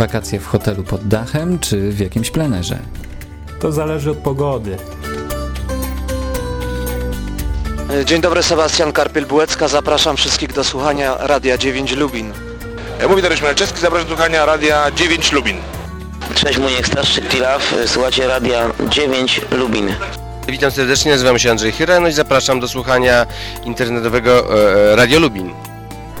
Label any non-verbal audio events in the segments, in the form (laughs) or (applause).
Wakacje w hotelu pod dachem czy w jakimś plenerze? To zależy od pogody. Dzień dobry, Sebastian Karpiel-Bułecka. Zapraszam wszystkich do słuchania Radia 9 Lubin. Mówi Dariusz Malczewski, zapraszam do słuchania Radia 9 Lubin. Cześć, Muniek Staszczyk, Pilaw. Słuchacie Radia 9 Lubin. Witam serdecznie, nazywam się Andrzej Chyra, no i zapraszam do słuchania internetowego e, Radio Lubin.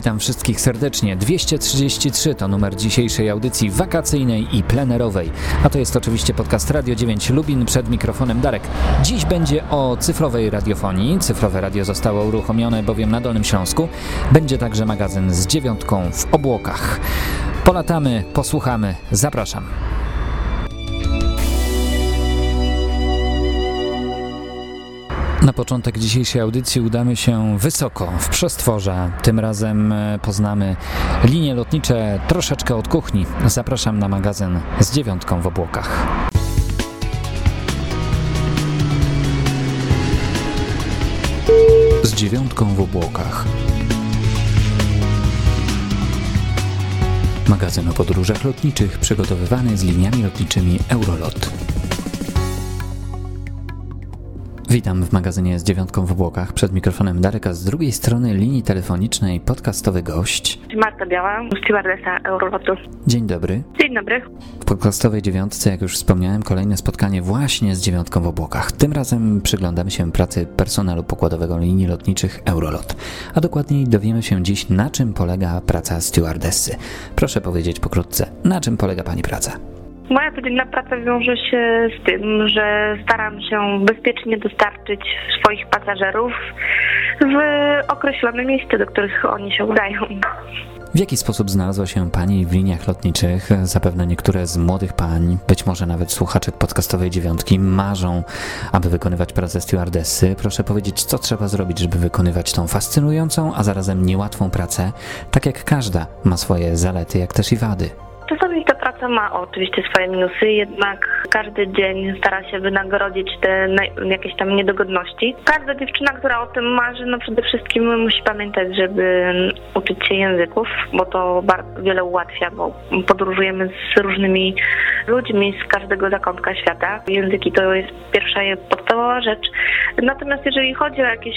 Witam wszystkich serdecznie. 233 to numer dzisiejszej audycji wakacyjnej i plenerowej. A to jest oczywiście podcast Radio 9 Lubin przed mikrofonem Darek. Dziś będzie o cyfrowej radiofonii. Cyfrowe radio zostało uruchomione bowiem na Dolnym Śląsku. Będzie także magazyn z dziewiątką w obłokach. Polatamy, posłuchamy. Zapraszam. Na początek dzisiejszej audycji udamy się wysoko, w przestworza. Tym razem e, poznamy linie lotnicze troszeczkę od kuchni. Zapraszam na magazyn z dziewiątką w obłokach. Z dziewiątką w obłokach. Magazyn o podróżach lotniczych przygotowywany z liniami lotniczymi Eurolot. Witam w magazynie z dziewiątką w obłokach. Przed mikrofonem Dareka z drugiej strony linii telefonicznej podcastowy gość. Marta Biała, stewardesa Eurolotu. Dzień dobry. Dzień dobry. W podcastowej dziewiątce, jak już wspomniałem, kolejne spotkanie właśnie z dziewiątką w obłokach. Tym razem przyglądamy się pracy personelu pokładowego linii lotniczych Eurolot. A dokładniej dowiemy się dziś, na czym polega praca stewardessy. Proszę powiedzieć pokrótce, na czym polega Pani praca? Moja codzienna praca wiąże się z tym, że staram się bezpiecznie dostarczyć swoich pasażerów w określone miejsce, do których oni się udają. W jaki sposób znalazła się Pani w liniach lotniczych? Zapewne niektóre z młodych pań, być może nawet słuchaczek podcastowej dziewiątki, marzą, aby wykonywać pracę stewardessy. Proszę powiedzieć, co trzeba zrobić, żeby wykonywać tą fascynującą, a zarazem niełatwą pracę, tak jak każda ma swoje zalety, jak też i wady. Czasami ta praca ma oczywiście swoje minusy, jednak każdy dzień stara się wynagrodzić te jakieś tam niedogodności. Każda dziewczyna, która o tym marzy, no przede wszystkim musi pamiętać, żeby uczyć się języków, bo to wiele ułatwia, bo podróżujemy z różnymi ludźmi z każdego zakątka świata. Języki to jest pierwsza podstawowa rzecz. Natomiast jeżeli chodzi o jakieś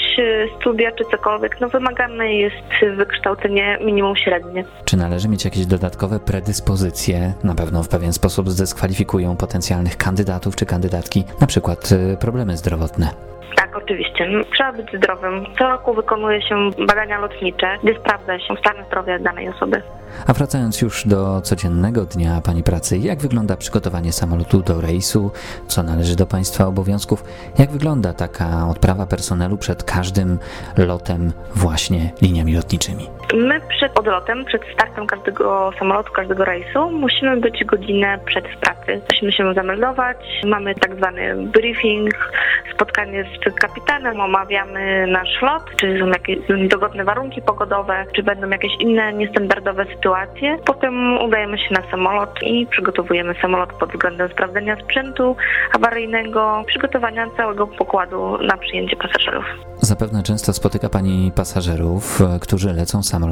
studia czy cokolwiek, no wymagane jest wykształcenie minimum średnie. Czy należy mieć jakieś dodatkowe predyspozycje? na pewno w pewien sposób zdyskwalifikują potencjalnych kandydatów czy kandydatki, na przykład y, problemy zdrowotne. Tak, oczywiście. Trzeba być zdrowym. Co roku wykonuje się badania lotnicze, gdzie sprawdza się stan zdrowia danej osoby. A wracając już do codziennego dnia Pani pracy, jak wygląda przygotowanie samolotu do rejsu? Co należy do Państwa obowiązków? Jak wygląda taka odprawa personelu przed każdym lotem właśnie liniami lotniczymi? My przed odlotem, przed startem każdego samolotu, każdego rejsu musimy być godzinę przed pracy. Musimy się zameldować, mamy tak zwany briefing, spotkanie z kapitanem, omawiamy nasz lot, czy są jakieś niedogodne warunki pogodowe, czy będą jakieś inne niestandardowe sytuacje. Potem udajemy się na samolot i przygotowujemy samolot pod względem sprawdzenia sprzętu awaryjnego, przygotowania całego pokładu na przyjęcie pasażerów. Zapewne często spotyka Pani pasażerów, którzy lecą samolotem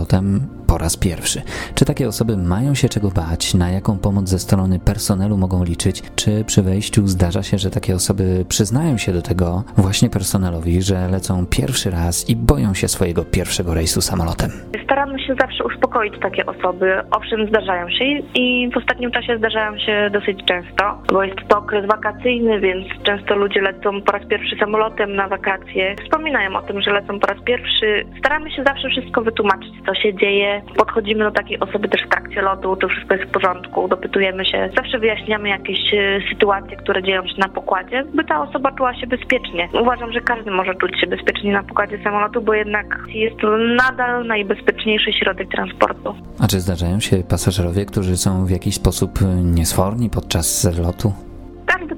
po raz pierwszy. Czy takie osoby mają się czego bać? Na jaką pomoc ze strony personelu mogą liczyć? Czy przy wejściu zdarza się, że takie osoby przyznają się do tego właśnie personelowi, że lecą pierwszy raz i boją się swojego pierwszego rejsu samolotem? Staramy się zawsze uspokoić takie osoby. Owszem, zdarzają się i w ostatnim czasie zdarzają się dosyć często, bo jest to okres wakacyjny, więc często ludzie lecą po raz pierwszy samolotem na wakacje. Wspominają o tym, że lecą po raz pierwszy. Staramy się zawsze wszystko wytłumaczyć, co się dzieje. Podchodzimy do takiej osoby też w trakcie lotu, czy wszystko jest w porządku, dopytujemy się. Zawsze wyjaśniamy jakieś e, sytuacje, które dzieją się na pokładzie, by ta osoba czuła się bezpiecznie. Uważam, że każdy może czuć się bezpiecznie na pokładzie samolotu, bo jednak jest to nadal najbezpieczniejszy bezpieczniejszy środek transportu. A czy zdarzają się pasażerowie, którzy są w jakiś sposób niesforni podczas lotu?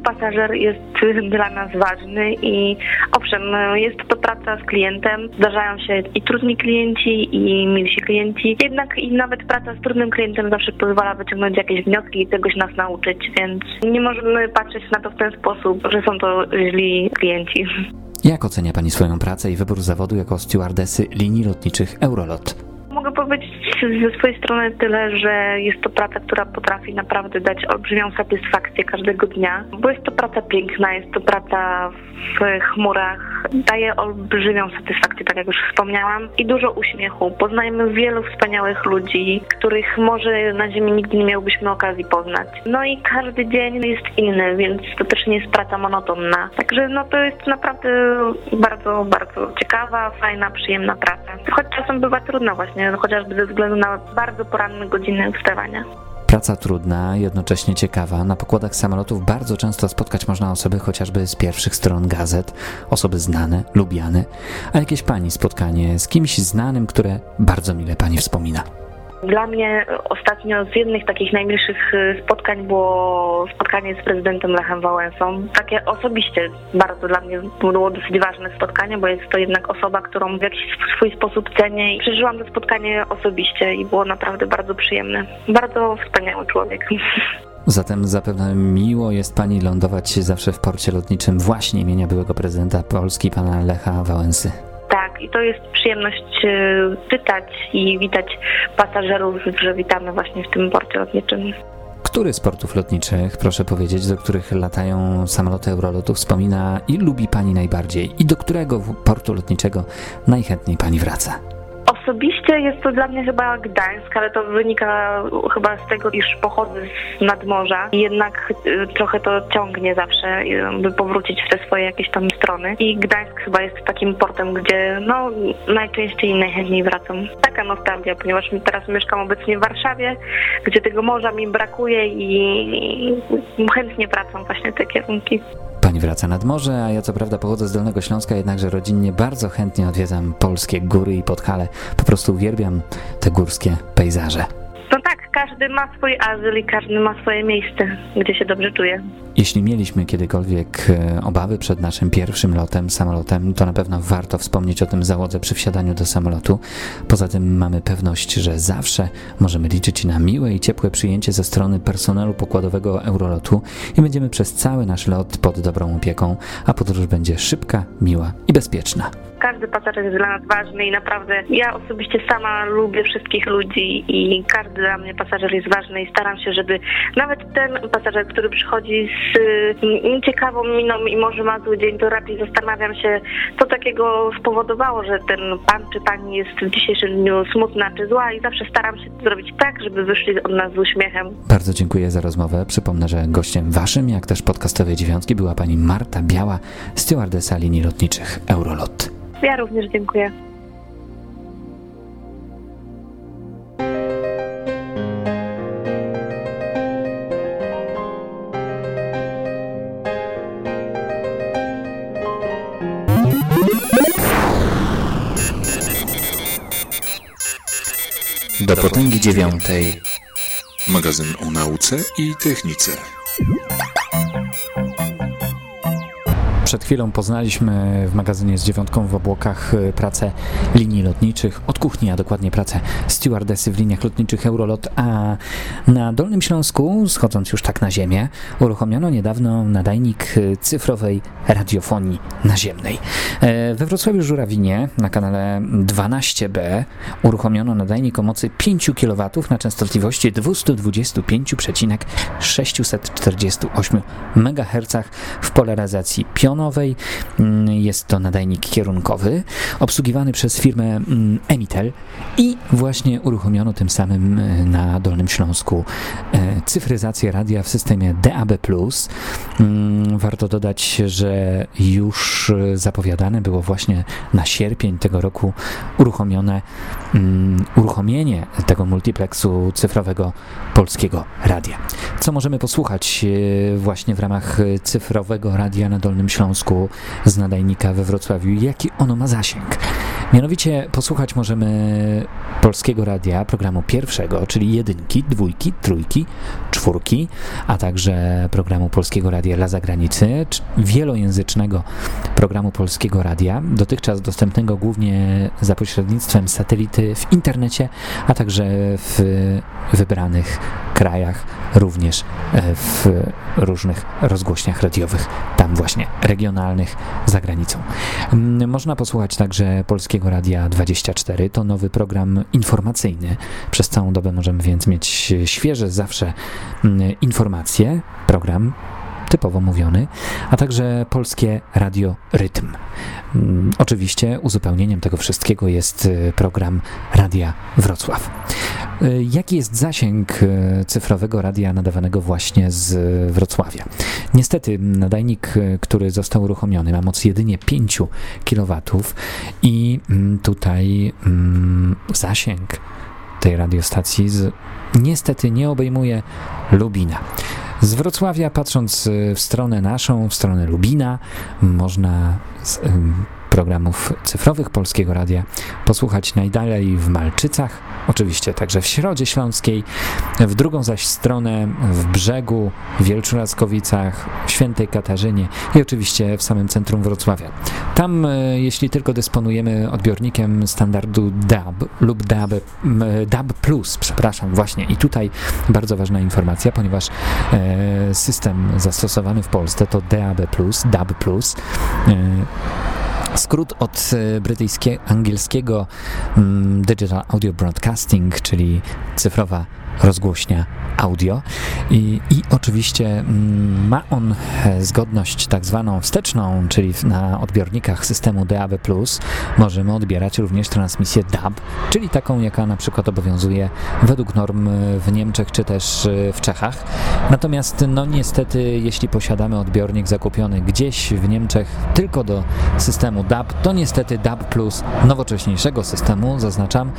Pasażer jest dla nas ważny i owszem, jest to praca z klientem. Zdarzają się i trudni klienci, i milsi klienci. Jednak i nawet praca z trudnym klientem zawsze pozwala wyciągnąć jakieś wnioski i czegoś nas nauczyć, więc nie możemy patrzeć na to w ten sposób, że są to źli klienci. Jak ocenia Pani swoją pracę i wybór zawodu jako stewardesy linii lotniczych Eurolot? Mogę powiedzieć ze swojej strony tyle, że jest to praca, która potrafi naprawdę dać olbrzymią satysfakcję każdego dnia, bo jest to praca piękna, jest to praca w chmurach, daje olbrzymią satysfakcję, tak jak już wspomniałam, i dużo uśmiechu. Poznajemy wielu wspaniałych ludzi, których może na ziemi nigdy nie miałbyśmy okazji poznać. No i każdy dzień jest inny, więc to też nie jest praca monotonna. Także no to jest naprawdę bardzo, bardzo ciekawa, fajna, przyjemna praca. Choć czasem bywa trudna właśnie, chociażby ze względu na bardzo poranne godziny wstawania. Praca trudna, jednocześnie ciekawa. Na pokładach samolotów bardzo często spotkać można osoby chociażby z pierwszych stron gazet, osoby znane, lubiane, a jakieś pani spotkanie z kimś znanym, które bardzo mile pani wspomina. Dla mnie ostatnio z jednych takich najmilszych y, spotkań było spotkanie z prezydentem Lechem Wałęsą. Takie osobiście bardzo dla mnie było dosyć ważne spotkanie, bo jest to jednak osoba, którą w jakiś swój sposób cenię i przeżyłam to spotkanie osobiście i było naprawdę bardzo przyjemne. Bardzo wspaniały człowiek. (laughs) Zatem zapewne miło jest Pani lądować zawsze w porcie lotniczym właśnie imienia byłego prezydenta Polski, pana Lecha Wałęsy. Tak, i to jest przyjemność y, pytać i witać pasażerów, że witamy właśnie w tym porcie lotniczym. Który z portów lotniczych, proszę powiedzieć, do których latają samoloty Eurolotu, wspomina i lubi Pani najbardziej? I do którego portu lotniczego najchętniej Pani wraca? Osobiście jest to dla mnie chyba Gdańsk, ale to wynika chyba z tego, iż pochodzę z nadmorza i jednak y, trochę to ciągnie zawsze, y, by powrócić w te swoje jakieś tam strony. I Gdańsk chyba jest takim portem, gdzie no najczęściej i najchętniej wracam. Taka nostalgia, ponieważ teraz mieszkam obecnie w Warszawie, gdzie tego morza mi brakuje i chętnie wracam właśnie te kierunki. Pani wraca nad morze, a ja co prawda pochodzę z Dolnego Śląska, jednakże rodzinnie bardzo chętnie odwiedzam polskie góry i Podhale. Po prostu uwielbiam te górskie pejzaże. Każdy ma swój azyl i każdy ma swoje miejsce, gdzie się dobrze czuje. Jeśli mieliśmy kiedykolwiek e, obawy przed naszym pierwszym lotem samolotem, to na pewno warto wspomnieć o tym załodze przy wsiadaniu do samolotu. Poza tym mamy pewność, że zawsze możemy liczyć na miłe i ciepłe przyjęcie ze strony personelu pokładowego Eurolotu i będziemy przez cały nasz lot pod dobrą opieką, a podróż będzie szybka, miła i bezpieczna każdy pasażer jest dla nas ważny i naprawdę ja osobiście sama lubię wszystkich ludzi i każdy dla mnie pasażer jest ważny i staram się, żeby nawet ten pasażer, który przychodzi z nieciekawą miną i może ma zły dzień, to raczej zastanawiam się, co takiego spowodowało, że ten pan czy pani jest w dzisiejszym dniu smutna czy zła i zawsze staram się zrobić tak, żeby wyszli od nas z uśmiechem. Bardzo dziękuję za rozmowę. Przypomnę, że gościem waszym, jak też podcastowej dziewiątki była pani Marta Biała, stewardesa linii lotniczych Eurolot. Ja również dziękuję. Do potęgi dziewiątej. Magazyn o nauce i technice. Przed chwilą poznaliśmy w magazynie z dziewiątką w obłokach y, pracę linii lotniczych, od kuchni, a dokładnie pracę stewardesy w liniach lotniczych Eurolot, a na Dolnym Śląsku, schodząc już tak na ziemię, uruchomiono niedawno nadajnik y, cyfrowej radiofonii naziemnej. E, we Wrocławiu Żurawinie na kanale 12B uruchomiono nadajnik o mocy 5 kW na częstotliwości 225,648 MHz w polaryzacji pionowej Mm, jest to nadajnik kierunkowy, obsługiwany przez firmę mm, Emitel i właśnie uruchomiono tym samym e, na Dolnym Śląsku e, cyfryzację radia w systemie DAB+. Mm, warto dodać, że już zapowiadane było właśnie na sierpień tego roku uruchomione uruchomienie tego multiplexu cyfrowego polskiego radia. Co możemy posłuchać e, właśnie w ramach cyfrowego radia na Dolnym Śląsku? Z nadajnika we Wrocławiu, jaki ono ma zasięg. Mianowicie posłuchać możemy polskiego radia, programu pierwszego, czyli jedynki, dwójki, trójki, czwórki, a także programu polskiego radia dla zagranicy, wielojęzycznego programu polskiego radia, dotychczas dostępnego głównie za pośrednictwem satelity w internecie, a także w wybranych krajach, również e, w różnych rozgłośniach radiowych, tam właśnie regionalnych, za granicą. Mm, można posłuchać także Polskiego Radia 24, to nowy program informacyjny. Przez całą dobę możemy więc mieć świeże zawsze mm, informacje, program typowo mówiony, a także polskie radio Rytm. Mm, oczywiście uzupełnieniem tego wszystkiego jest y, program Radia Wrocław. Y, jaki jest zasięg y, cyfrowego radia nadawanego właśnie z Wrocławia? Niestety nadajnik, który został uruchomiony ma moc jedynie 5 kW i mm, tutaj mm, zasięg tej radiostacji z, niestety nie obejmuje Lubina. Z Wrocławia, patrząc w stronę naszą, w stronę Lubina, można z, programów cyfrowych Polskiego Radia posłuchać najdalej w Malczycach, oczywiście także w Środzie Śląskiej, w drugą zaś stronę w Brzegu, w Wielczu-Laskowicach, w Świętej Katarzynie i oczywiście w samym centrum Wrocławia. Tam, e, jeśli tylko dysponujemy odbiornikiem standardu DAB lub DAB, DAB+, przepraszam, właśnie i tutaj bardzo ważna informacja, ponieważ e, system zastosowany w Polsce to DAB+, DAB+, Skrót od e, brytyjskiego, angielskiego mm, Digital Audio Broadcasting, czyli cyfrowa rozgłośnia audio i, i oczywiście mm, ma on e, zgodność tak zwaną wsteczną, czyli na odbiornikach systemu DAB+, możemy odbierać również transmisję DAB, czyli taką, jaka na przykład obowiązuje według norm w Niemczech czy też e, w Czechach. Natomiast no niestety, jeśli posiadamy odbiornik zakupiony gdzieś w Niemczech tylko do systemu DAB, to niestety DAB+, nowocześniejszego systemu, zaznaczam,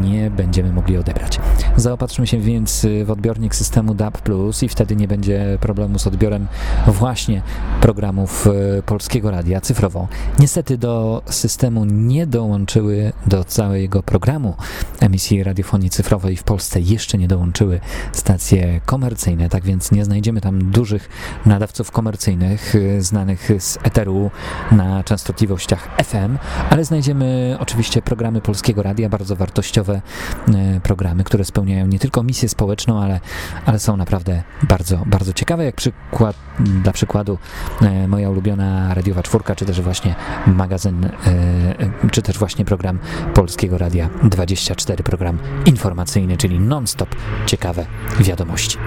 nie będziemy mogli odebrać. Zaopatrzmy się więc w odbiornik systemu DAB+, i wtedy nie będzie problemu z odbiorem właśnie programów e, Polskiego Radia cyfrowo. Niestety do systemu nie dołączyły do całego programu emisji radiofonii cyfrowej w Polsce jeszcze nie dołączyły stacje komercyjne, tak więc nie znajdziemy tam dużych nadawców komercyjnych e, znanych z eteru na częstotliwościach FM, ale znajdziemy oczywiście programy Polskiego Radia, bardzo wartościowe programy, które spełniają nie tylko misję społeczną, ale, ale są naprawdę bardzo, bardzo ciekawe. Jak przykład, dla przykładu e, moja ulubiona radiowa czwórka, czy też właśnie magazyn, e, e czy też właśnie program Polskiego Radia 24, program informacyjny, czyli non-stop ciekawe wiadomości.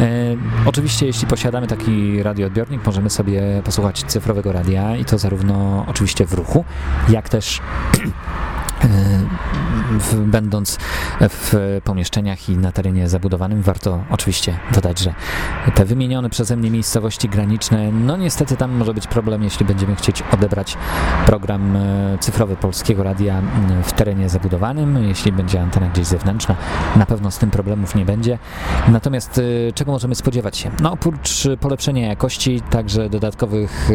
E, oczywiście, jeśli posiadamy taki radioodbiornik, możemy sobie posłuchać cyfrowego radia i to zarówno oczywiście w ruchu, jak też (clears throat) będąc w pomieszczeniach i na terenie zabudowanym, warto oczywiście dodać, że te wymienione przeze mnie miejscowości graniczne, no niestety tam może być problem, jeśli będziemy chcieć odebrać program e, cyfrowy Polskiego Radia w terenie zabudowanym, jeśli będzie antena gdzieś zewnętrzna, na pewno z tym problemów nie będzie. Natomiast e, czego możemy spodziewać się? No oprócz polepszenia jakości, także dodatkowych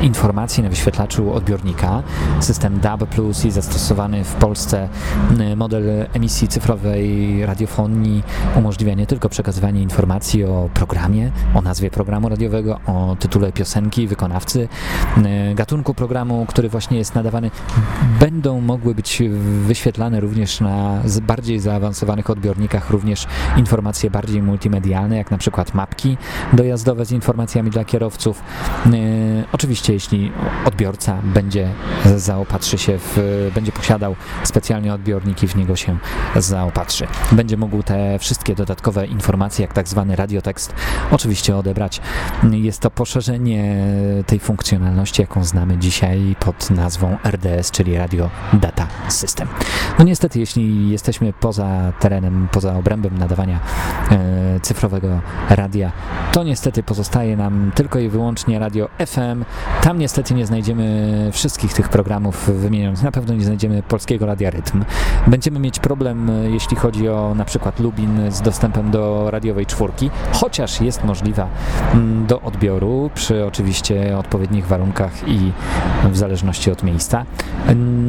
e, informacji na wyświetlaczu odbiornika, system DAB+, i zastosowanie w Polsce y, model emisji cyfrowej radiofonii umożliwia nie tylko przekazywanie informacji o programie, o nazwie programu radiowego, o tytule piosenki, wykonawcy, y, gatunku programu, który właśnie jest nadawany, będą mogły być wyświetlane również na bardziej zaawansowanych odbiornikach, również informacje bardziej multimedialne, jak na przykład mapki dojazdowe z informacjami dla kierowców. Y, oczywiście, jeśli odbiorca będzie zaopatrzy się w, będzie posiadał posiadał specjalnie odbiornik i w niego się zaopatrzy. Będzie mógł te wszystkie dodatkowe informacje, jak tak zwany radiotekst, oczywiście odebrać. Jest to poszerzenie tej funkcjonalności, jaką znamy dzisiaj pod nazwą RDS, czyli Radio Data System. No niestety, jeśli jesteśmy poza terenem, poza obrębem nadawania e, cyfrowego radia, to niestety pozostaje nam tylko i wyłącznie radio FM. Tam niestety nie znajdziemy wszystkich tych programów wymienionych. Na pewno nie znajdziemy Polskiego Radia Rytm. Będziemy mieć problem, e, jeśli chodzi o na przykład Lubin z dostępem do radiowej czwórki, chociaż jest możliwa mm, do odbioru przy oczywiście odpowiednich warunkach i w zależności od miejsca.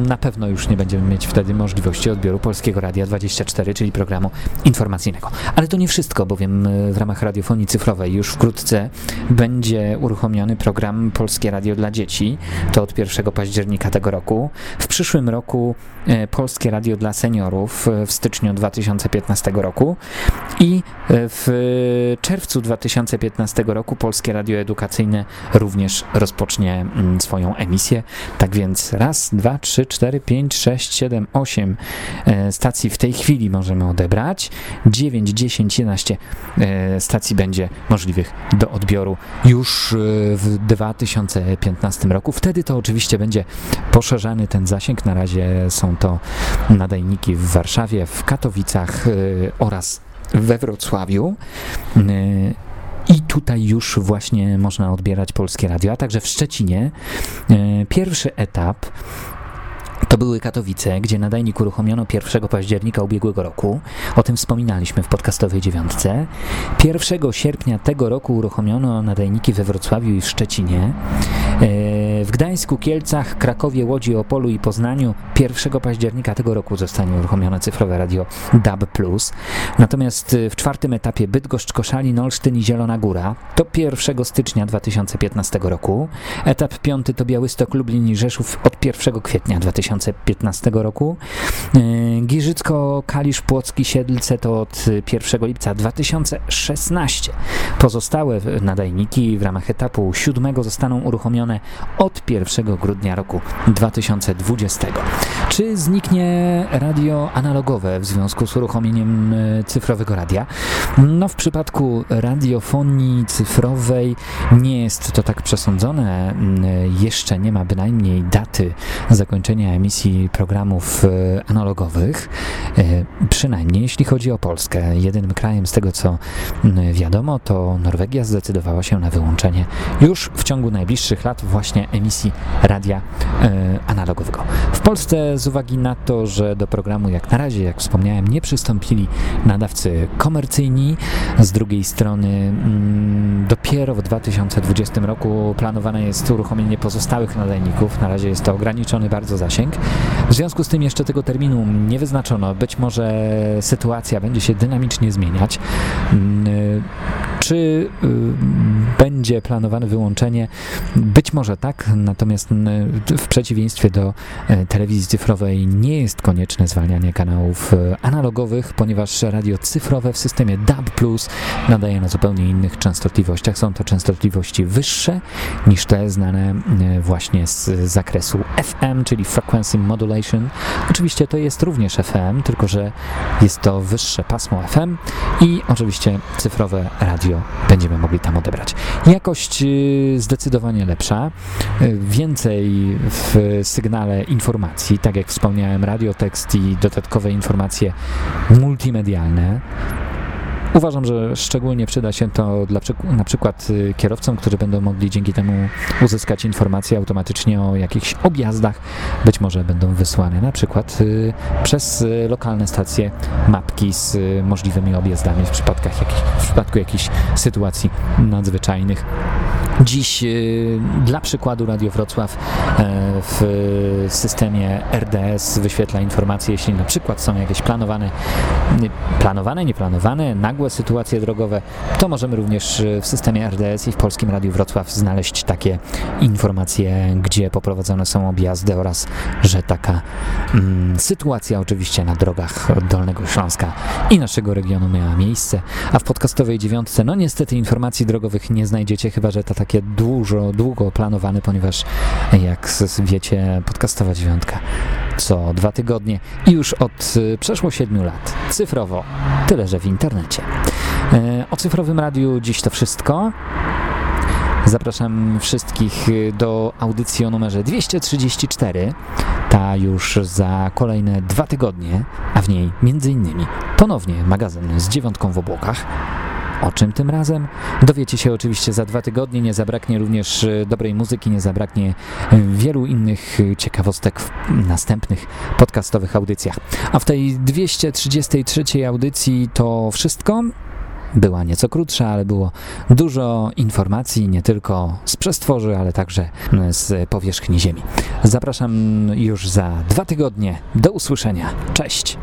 Na pewno już nie będziemy mieć wtedy możliwości odbioru Polskiego Radia 24, czyli programu informacyjnego. Ale to nie wszystko, bowiem e, w ramach radiofonii cyfrowej już wkrótce będzie uruchomiony program Polskie Radio dla Dzieci. To od 1 października tego roku. W przyszłym roku e, Polskie Radio dla Seniorów e, w styczniu 2015 roku i w czerwcu 2015 roku Polskie Radio Edukacyjne również rozpocznie mm, swoją emisję. Tak więc raz, dwa, trzy, cztery, pięć, sześć, siedem, osiem stacji w tej chwili możemy odebrać. 9, 10, 11 stacji będzie możliwych do odbioru już e, w 2015 roku. Wtedy to oczywiście będzie poszerzany ten zasięg. Na razie są to nadajniki w Warszawie, w Katowicach e, oraz we Wrocławiu. E, I tutaj już właśnie można odbierać polskie radio, a także w Szczecinie. Pierwszy etap to były Katowice, gdzie nadajnik uruchomiono 1 października ubiegłego roku. O tym wspominaliśmy w podcastowej dziewiątce. 1 sierpnia tego roku uruchomiono nadajniki we Wrocławiu i w Szczecinie. W Gdańsku, Kielcach, Krakowie, Łodzi, Opolu i Poznaniu 1 października tego roku zostanie uruchomione cyfrowe radio DAB+. Natomiast w czwartym etapie Bydgoszcz, Koszalin, Olsztyn i Zielona Góra to 1 stycznia 2015 roku. Etap piąty to Białystok, Lublin i Rzeszów od 1 kwietnia 2015 2015 roku. E, Giżycko, Kalisz, Płocki, Siedlce to od 1 lipca 2016. Pozostałe nadajniki w ramach etapu siódmego zostaną uruchomione od 1 grudnia roku 2020. Czy zniknie radio analogowe w związku z uruchomieniem e, cyfrowego radia? No w przypadku radiofonii cyfrowej nie jest to tak przesądzone. Jeszcze nie ma bynajmniej daty zakończenia emisji programów e, analogowych, e, przynajmniej jeśli chodzi o Polskę. Jedynym krajem z tego co wiadomo to Norwegia zdecydowała się na wyłączenie już w ciągu najbliższych lat właśnie emisji radia e, analogowego. W Polsce z uwagi na to, że do programu jak na razie, jak wspomniałem, nie przystąpili nadawcy komercyjni, z drugiej strony mm, dopiero w 2020 roku planowane jest uruchomienie pozostałych nadajników. Na razie jest to ograniczony bardzo zasięg. W związku z tym jeszcze tego terminu nie wyznaczono. Być może sytuacja będzie się dynamicznie zmieniać. Mm, y, czy y, będzie planowane wyłączenie? Być może tak, natomiast w przeciwieństwie do telewizji cyfrowej nie jest konieczne zwalnianie kanałów analogowych, ponieważ radio cyfrowe w systemie DAB+, nadaje na zupełnie innych częstotliwościach. Są to częstotliwości wyższe niż te znane właśnie z zakresu FM, czyli Frequency Modulation. Oczywiście to jest również FM, tylko że jest to wyższe pasmo FM i oczywiście cyfrowe radio będziemy mogli tam odebrać. Jakość y, zdecydowanie lepsza, y, więcej w sygnale informacji, tak jak wspomniałem, radiotekst i dodatkowe informacje multimedialne. Uważam, że szczególnie przyda się to dla na przykład y, kierowcom, którzy będą mogli dzięki temu uzyskać informacje automatycznie o jakichś objazdach. Być może będą wysłane na przykład y, przez y, lokalne stacje mapki z możliwymi objazdami w, przypadkach jakich, w przypadku jakichś sytuacji nadzwyczajnych. Dziś dla przykładu Radio Wrocław w systemie RDS wyświetla informacje, jeśli na przykład są jakieś planowane, planowane, nieplanowane, nagłe sytuacje drogowe, to możemy również w systemie RDS i w Polskim Radiu Wrocław znaleźć takie informacje, gdzie poprowadzone są objazdy oraz, że taka mm, sytuacja oczywiście na drogach Dolnego Śląska i naszego regionu miała miejsce, a w podcastowej dziewiątce, no niestety informacji drogowych nie znajdziecie, chyba że to takie dużo, długo planowane, ponieważ jak wiecie, podcastowa dziewiątka co dwa tygodnie i już od y, przeszło siedmiu lat cyfrowo, tyle że w internecie. E, o cyfrowym radiu dziś to wszystko. Zapraszam wszystkich y, do audycji o numerze 234. Ta już za kolejne dwa tygodnie, a w niej między innymi ponownie magazyn z dziewiątką w obłokach O czym tym razem? Dowiecie się oczywiście za dwa tygodnie. Nie zabraknie również e, dobrej muzyki, nie zabraknie e, wielu innych e, ciekawostek w następnych podcastowych audycjach. A w tej 233 audycji to wszystko. Była nieco krótsza, ale było dużo informacji, nie tylko z przestworzy, ale także z powierzchni Ziemi. Zapraszam już za dwa tygodnie. Do usłyszenia. Cześć!